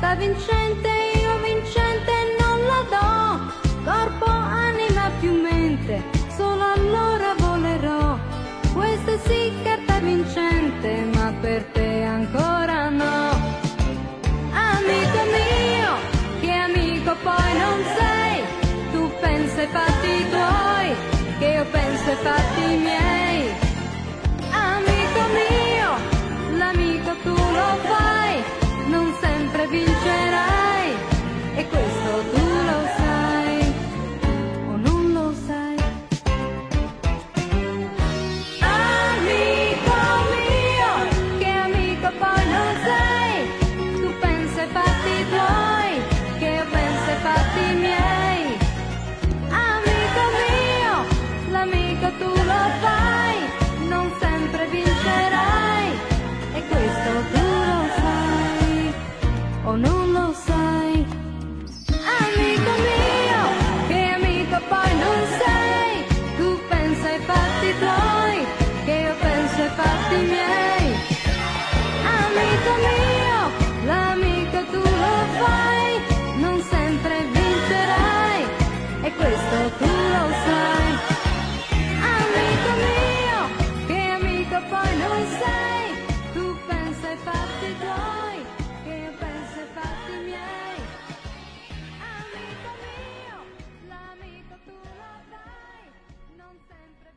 Testa vincente, io vincente non la do. Corpo, anima più mente, solo allora volerò. Questa sì carta vincente, ma per te ancora no. Amico mio, che amico poi non sei. Tu pensi ai fatti tuoi, che io penso ai fatti miei. non sempre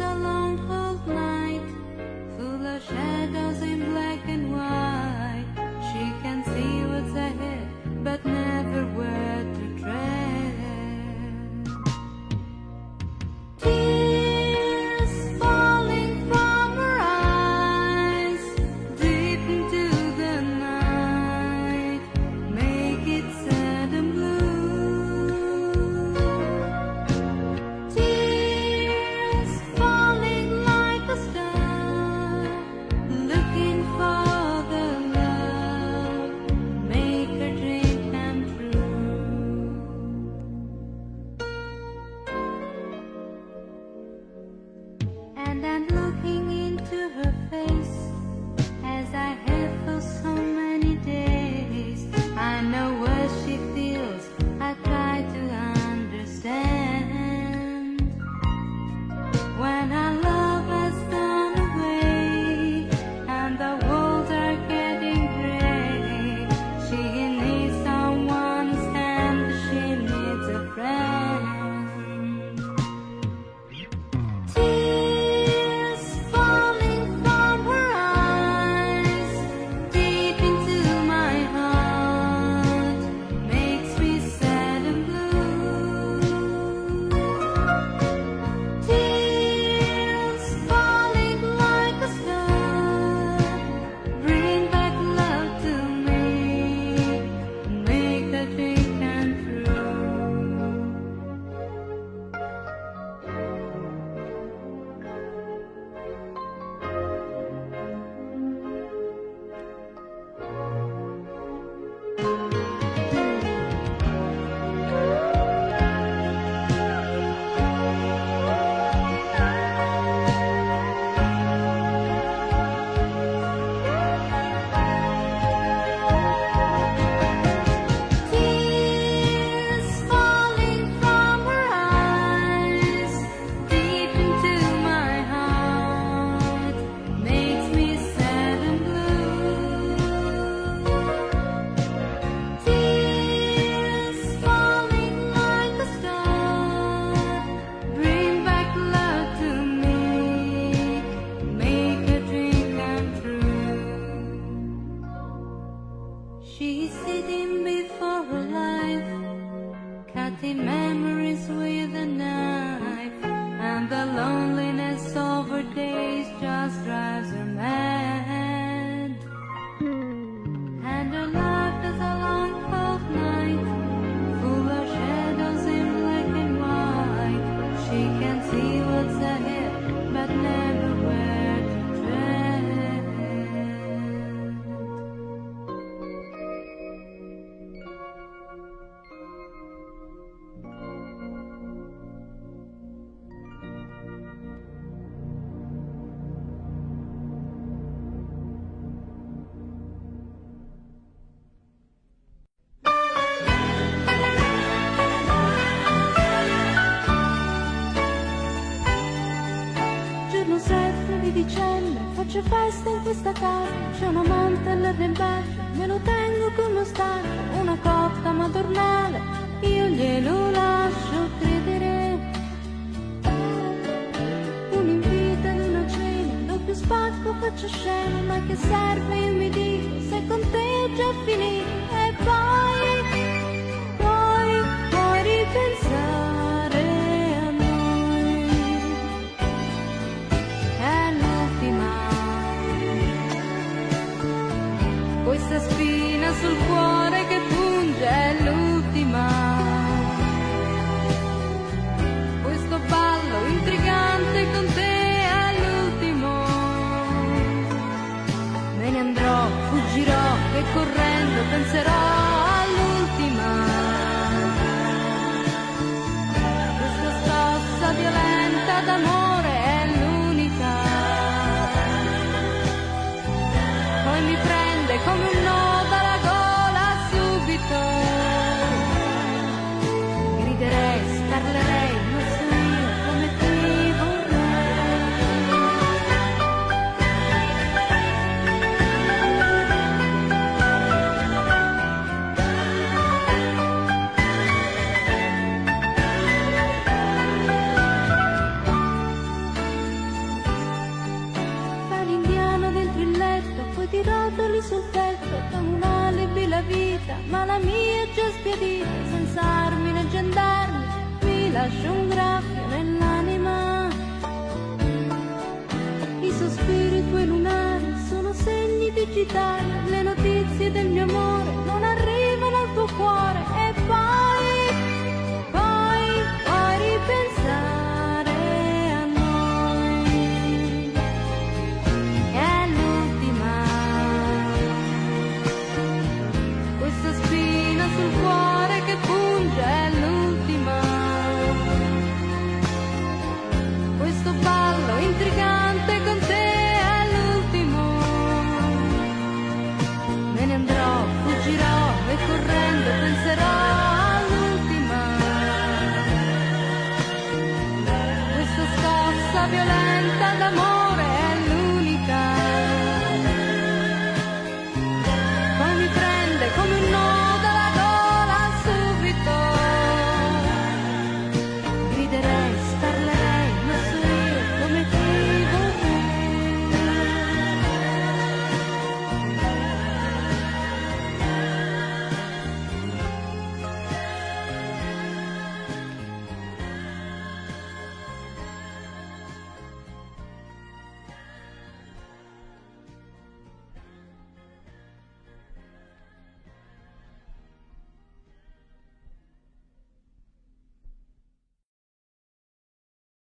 alone. and another. già finita vencerá.